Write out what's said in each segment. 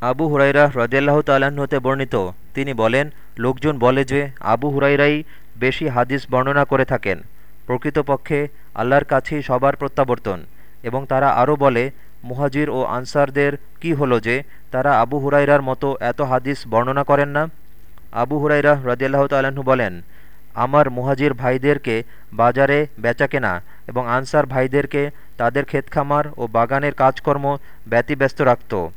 আবু হুরাইরা হ্রদিয়াল্লাহ তাল্লাহ্ন হতে বর্ণিত। তিনি বলেন, লোকজন বলে যে, আবু হুরাইরাই বেশি হাদিস বর্ণনা করে থাকেন। প্রকৃতপক্ষে আল্লাহর কাছেই সবার প্রত্যাবর্তন। এবং তারা আরও বলে, মুহাজির ও আনসারদের কি হলো যে, তারা আবু হুরাইরার মতো এত হাদিস বর্ণনা করেন না? আবু হুরাইরা হ্রদিয়াল্লাহ তাল্লাহ্ন বলেন, আমার মুহাজির ভাইদেরকে বাজারে বেচাকেনা এবং আনসার ভাইদেরকে তাদের ক্ষেতখামার ও বাগানের কাজকর্ম ব্যতিব্যস্ত রাখত।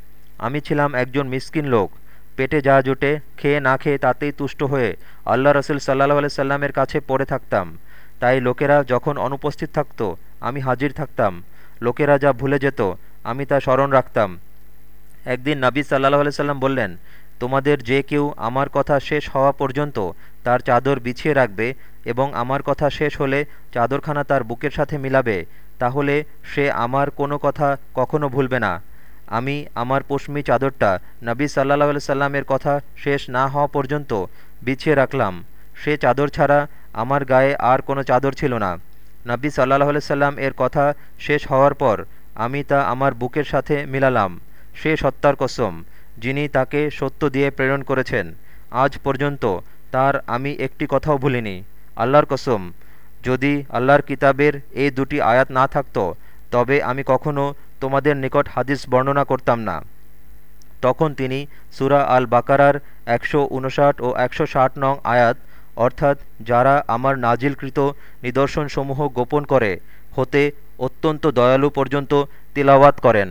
আমি ছিলাম একজন মিসকিন লোক। পেটে যা জোটে, খেয়ে না খেয়ে তাতেই তুষ্ট হয়ে আল্লাহ রসুল সাল্লাহ আলাই সাল্লামের কাছে পড়ে থাকতাম। তাই লোকেরা যখন অনুপস্থিত থাকত, আমি হাজির থাকতাম। লোকেরা যা ভুলে যেত, আমি তা স্মরণ রাখতাম। একদিন নাবী সাল্লাহ আলাই সাল্লাম বললেন, তোমাদের যে কেউ আমার কথা শেষ হওয়া পর্যন্ত তার চাদর বিছিয়ে রাখবে এবং আমার কথা শেষ হলে চাদরখানা তার বুকের সাথে মিলাবে, তাহলে সে আমার কোনো কথা কখনো ভুলবে না। আমি আমার পশমি চাদরটা নবী সাল্লাহ সাল্লামের কথা শেষ না হওয়া পর্যন্ত বিছিয়ে রাখলাম। সে চাদর ছাড়া আমার গায়ে আর কোনো চাদর ছিল না। নবী সাল্লাহ সাল্লাম এর কথা শেষ হওয়ার পর আমি তা আমার বুকের সাথে মিলালাম। সে সত্তার কসম, যিনি তাকে সত্য দিয়ে প্রেরণ করেছেন। আজ পর্যন্ত তার আমি একটি কথাও ভুলিনি। আল্লাহর কসম, যদি আল্লাহর কিতাবের এই দুটি আয়াত না থাকত, তবে আমি কখনো তোমাদের নিকট হাদিস বর্ণনা করতাম না। তখন তিনি সুরা আল বাকারার একশো উনষাট ও একশো ষাট নং আয়াত, অর্থাৎ যারা আমার নাজিলকৃত নিদর্শনসমূহ গোপন করে, হতে অত্যন্ত দয়ালু পর্যন্ত তিলাওয়াত করেন।